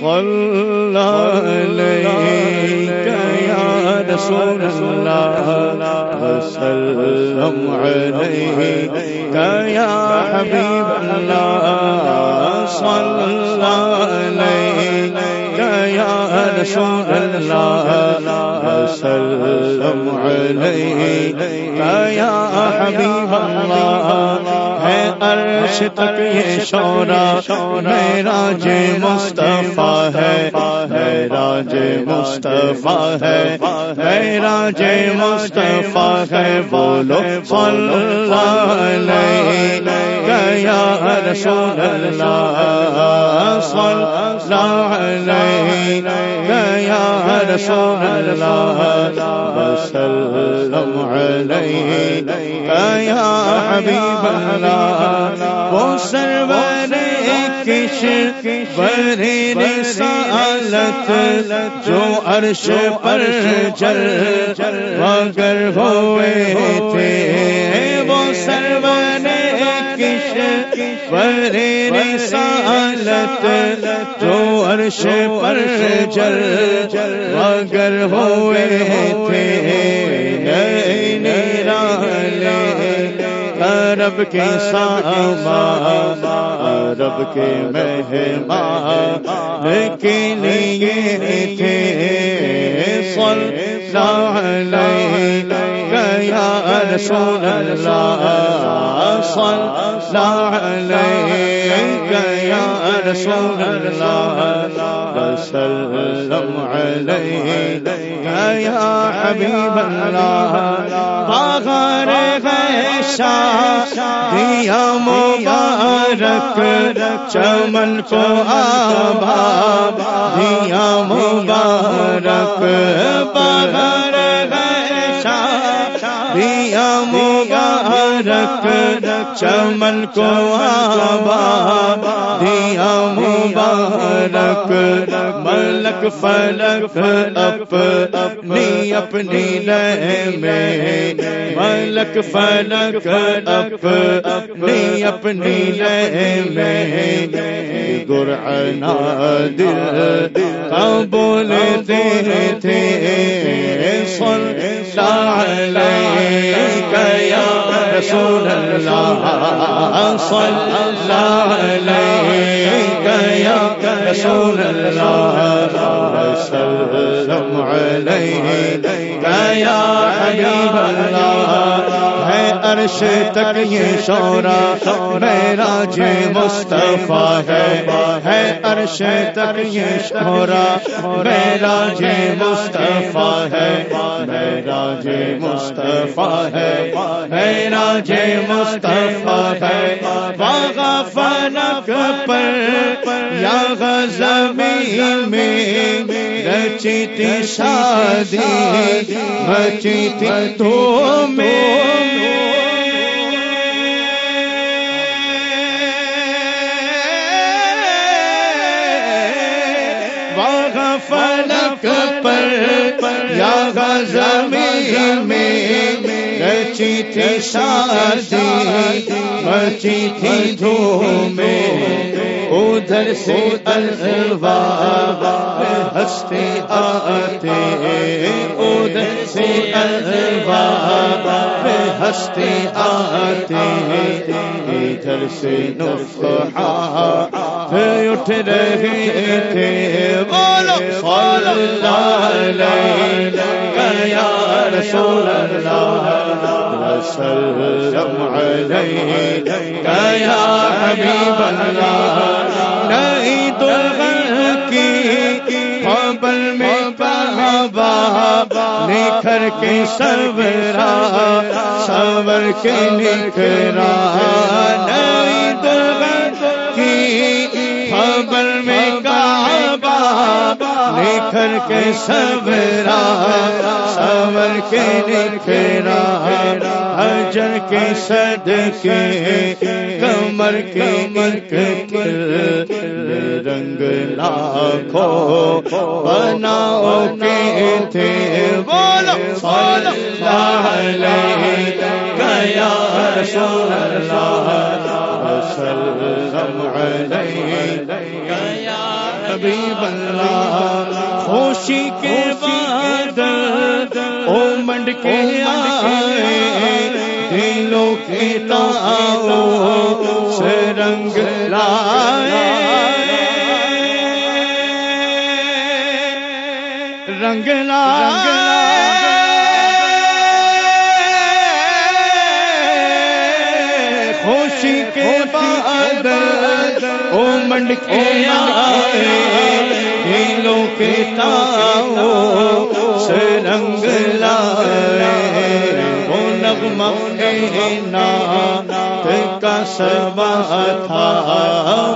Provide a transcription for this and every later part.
صلى عليك يا رسول الله وسلم عليك يا حبيب الله، صلى عليك يا رسول الله. وسلم عليك يا حبيب الله ہے عرش تک یہ شورا میرا جے مصطفیٰ ہے. راج مصطفیٰ ہے۔ میرا جے مصطفیٰ ہے بولو صلی اللہ علیہ یا رسول اللہ صلی اللہ علیہ یا رسول اللہ وسلم علیہ یا حبیب اللہ، وہ سرور کش بری رسالت جو عرش پر چل مگر ہوئے تھے۔ وہ سرور کش بری رسالت جو عرش پر چل مگر ہوئے تھے۔ نیرا رب کے ساما رب کے مہمان کے لیے تھے سل گیا رسول اللہ صل گیا رسول اللہ وسلم۔ علیہ گیا حبیب اللہ باغر دیا مبارک چمن کو آبا دیا مبارک بابا مبارک چمن کو آبا دیا مبارک، ملک فلک اپ اپنی اپنی لے میں ملک فلک اپ اپنی اپنی لے میں گرعنا دل بولتے تھے، سن علیک یا رسول اللہ صلی اللہ علیہ یا رسول اللہ وسلم. علیہ یا حبیب اللہ. عرش تک یہ شورا میرا جے مصطفیٰ ہے ہے عرش تک یہ شورا میرا جے مصطفیٰ ہے میرا جے مصطفیٰ ہے میرا جے مصطفیٰ ہے۔ باغ فلک پر یا غزمی میں رچی تھی شادی رچی تھی تو میں پر یا زمین میں رچی تھی شادی بچی تھی دھوم میں ادھر سے الواب ہنستے آتے، ادھر سے الواب ہنستے آتے، ادھر سے نفحا اٹھ رہے تھے۔ بولو صلی اللہ رسول اللہ، وسلم علیہ، یا حبیب اللہ نہیں تو کی خبر میں بابا نکھر کے سبرا سبر کے نکھرا نہیں تو کی خبر نکھر کے سبرا سبر کے نکھرا، حجر کے صد کے کمر کے نکل رنگ لاکھو بناؤ کے تھے۔ بولو صلی اللہ علیہ گیا رسول اللہ وسلم علیہ۔ گیا حبیب اللہ خوشی کے بعد او منڈ کے آئے۔ دلوں کے تاؤ سے رنگ لائے۔ رنگ لائے۔ خوشی او منڈ کے آئے، دلوں کے تاؤ سے رنگ لائے۔ وہ نغمہ نات کا سبا تھا،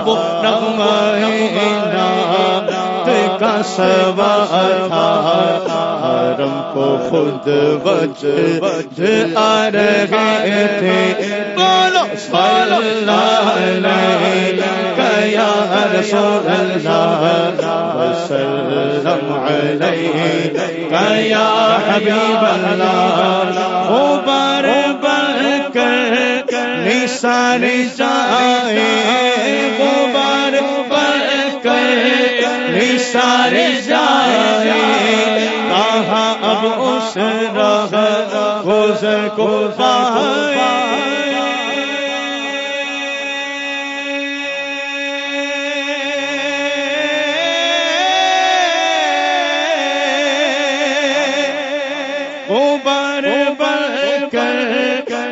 وہ نغمہ کا سبا تھا۔ حرم کو خود بچ بچ آ رہے تھے۔ بولو، صلی اللہ یا رسول اللہ وسلم علیہ یا حبیب اللہ؟ او بار بار کر نثار جائے۔ وہ بار نثار جائے۔ کہاں اب اس راہ گزر کو پائے وہ بار کر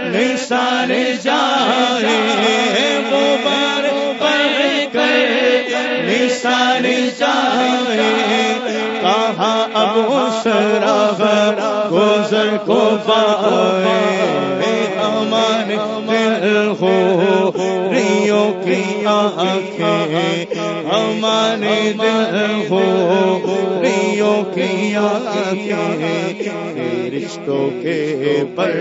نثار جائے سر جائے۔ کہاں اب اس گزر کو پائے امان دل ہو، ریوں کی آنکھیں۔ امان دل ہو ریوں کی آنکھیں، رشتوں کے پر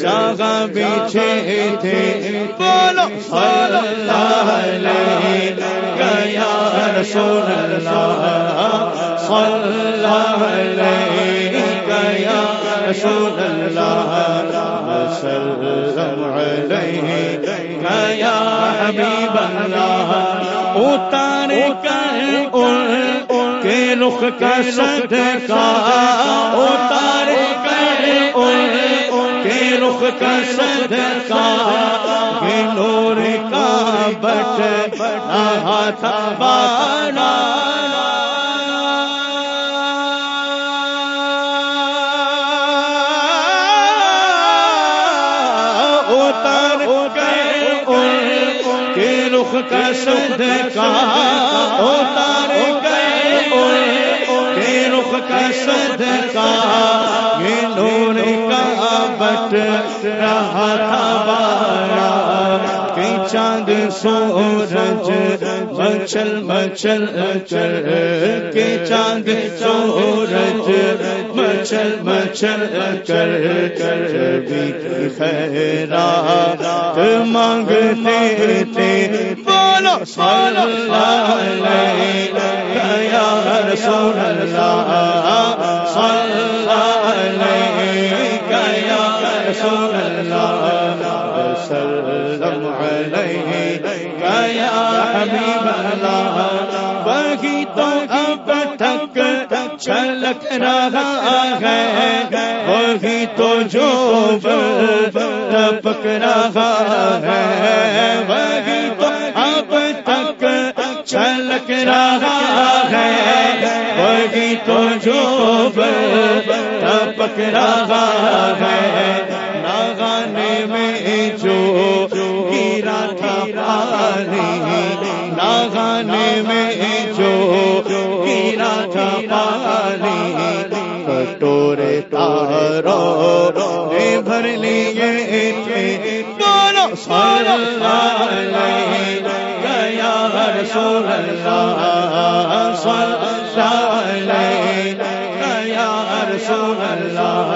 جاگا بیچے تھے۔ بولو اللہ علیہ گیا رسول اللہ؟ اللہ علیہ گیا رسول اللہ؟ وسلم علیہ گیا حبیب اللہ اتار کر ان کے رخ کا صدقہ اتار کر ان کے رخ کا صدقہ کے نور کا بٹ رہا تھا بارہ رخ کا اتار کر کے رخ کا صدقہ یہ نور کا بٹ رہا تھا کہ چاند سورج مچل مچل چل کے چاند سورج مچل مچل کر کر بھی خیرات مانگتے تھے رسول اللہ صلی اللہ علیہ یا رسول اللہ وسلم علیہ یا حبیب اللہ وہی تو اب تک چھلک رہا ہے وہی تو جو ٹپک رہا ہے۔ چھلک رہا ہے، وہی تو جو ٹپک رہا ہے۔ ناگانے میں جو گرا تھا پانی، ناگانے میں جو گرا تھا پانی۔ کٹورے تارو نے بھر لیے تھے رسول اللہ صلی اللہ گیا رسول اللہ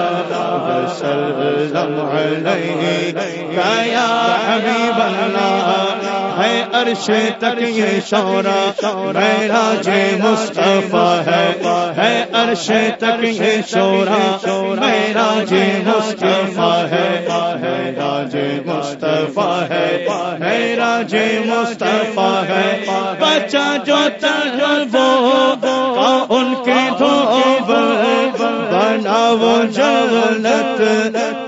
وسلم علیہ گیا حبیب اللہ ہے عرش تک یہ شورا، میرا جے مصطفیٰ ہے ہے عرش تک یہ شورا، میرا جے مصطفیٰ ہے، میرا جے مصطفیٰ ہے، میرا جے مصطفیٰ ہے بچہ جو تر وہ بنا وہ جنت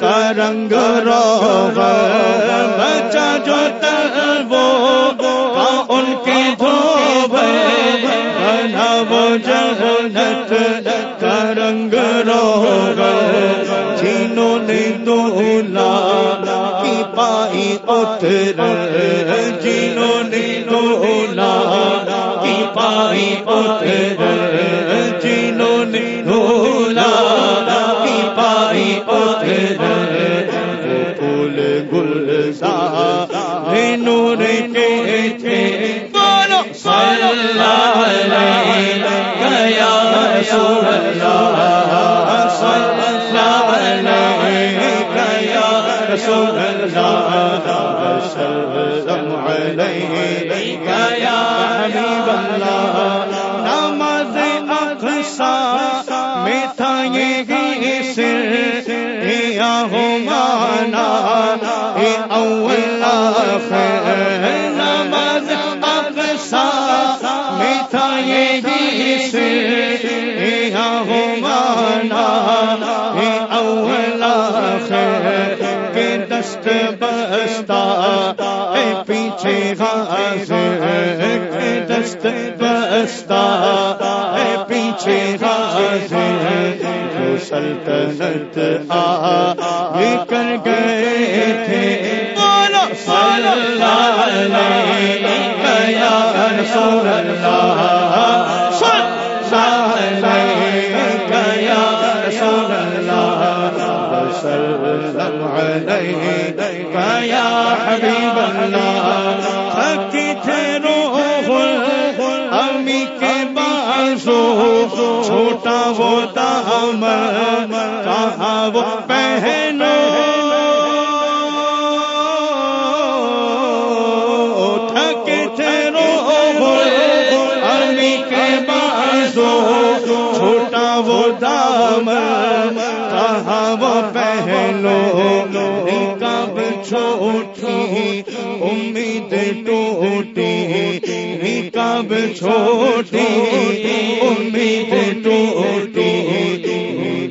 کا رنگ رو بچہ جو تر وہ ان کے دھو بنا وہ جنت کا رنگ رو جنہوں نے دولا کی پائی اتر جنہوں نے دولا کی پائی اتر جنہوں نے نور کے تھے بولو صلی اللہ علیہ گیا رسول اللہ صلی علیہ گیا حبیب اللہ نماز اقصا میں تھا یہ سر یا ہو مانا اول پیچھے حاضر کے دست پیچھے حاضر جو سلطنت آ کر گئے تھے بولو صلی اللہ علیہ یا رسول اللہ صلی اللہ علیہ حبیب اللہ حقی تھے روح امی کے بازو چھوٹا وہ دام کہاں وہ پہنو؟ کب چھوٹی امید ٹوٹی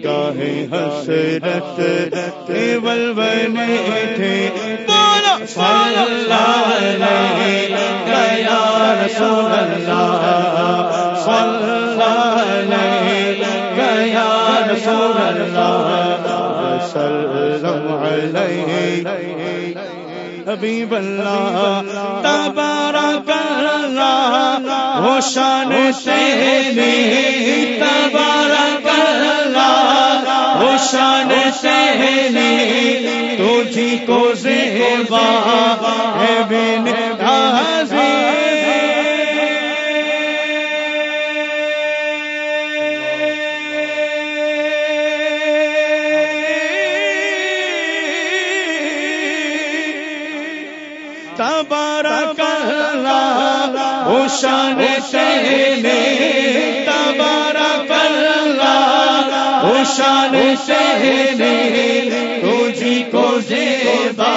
گاہے حسرت کیول بنے تھے بولو صلی اللہ علیہ گیا رسول اللہ صلی اللہ علیہ گیا رسول اللہ وسلم علیہ حبیب اللہ، تبارک اللہ، وہ شان تیری تبارک اللہ، وہ شان تیری تجھی کو زیبا ہے، بن تبارک شان تیرے تبارک اللہ او شان تیرے تجھی کو زیبا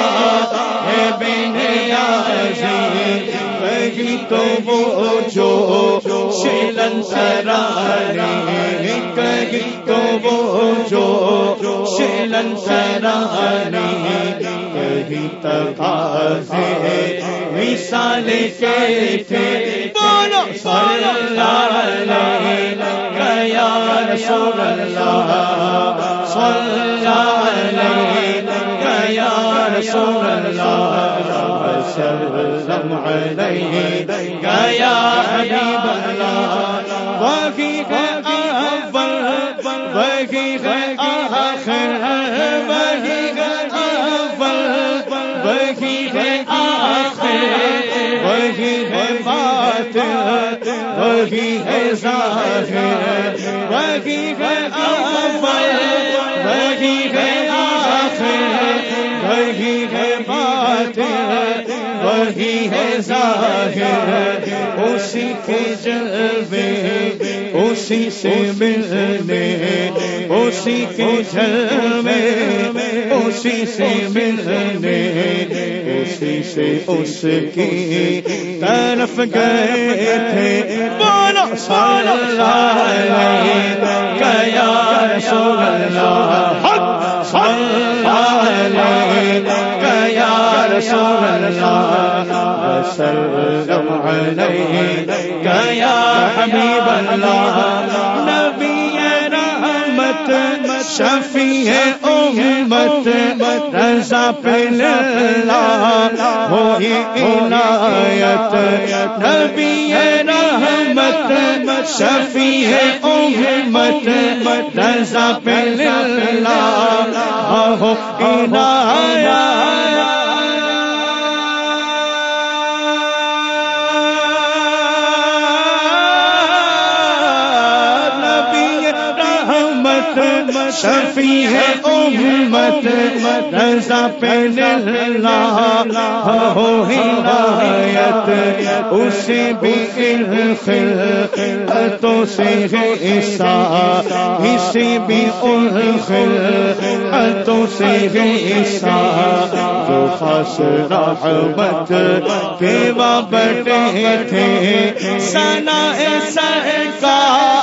ہے بین عزیز کہیں تو وہ جو شیلن سرانی کہیں تو وہ جو شیلن سرانی کہیں تقاضے مثال کے تھے۔ صلی اللہ علیہ گیا رسول اللہ صلی اللہ علیہ گیا رسول اللہ وسلم گیا حبیب اللہ وہی ہے اول وہی ہے آخر ہے اول ہے آخر وہی ہے بات وہی ہے ظاہر وہی ہے اول وہی ہے وہی ہے بات وہی ہے ظاہر، اسی کے جلوے، اسی سے ملنے، اسی کے جلوے، اسی سے ملنے، اسی سے اس کی طرف گئے تھے۔ بولو صلی اللہ علیہ گیا رسول اللہ وسلم علیہ گیا حبیب اللہ۔ نبی رحمت، شفیع امت، رضا پل ہوئی عنایت، نبی رحمت، شفیع امت، رضا پل ہو عنایت۔ شفیع ہے امت، رضا پہ ہو ہدایت، اسے بھی تو سے ہے عیسا اسے بھی تو سے ہے عیسا جو خاص رحمت کے بیٹھے تھے، سنا سرکار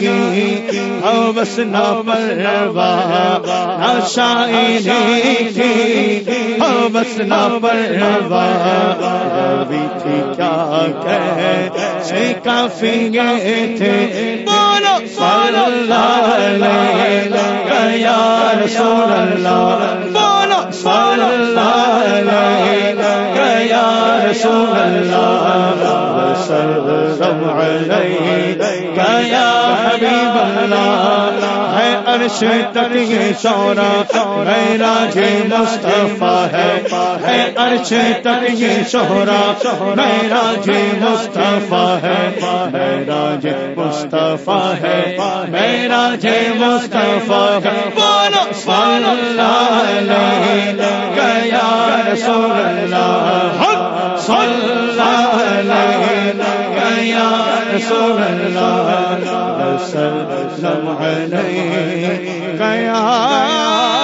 کی او بس نہ پروا نہ شاعری کی او بس نہ پروا ابھی تھی کیا کہ کافی گئے تھے۔ بولو صلی اللہ علیہ یا رسول اللہ۔ بولو صلی اللہ۔ عرش تک یہ شورا ہے راج مصطفیٰ ہے۔ ہے عرش تک یہ شہرا میں راج مصطفیٰ ہے۔ میں راج مصطفیٰ ہے۔ میں راج مصطفیٰ ہے۔ بولو صلی اللہ علیہ گیا رسول اللہ۔ صلی اللہ علیہ گیا رسول اللہ۔ وسلم علیہ گیا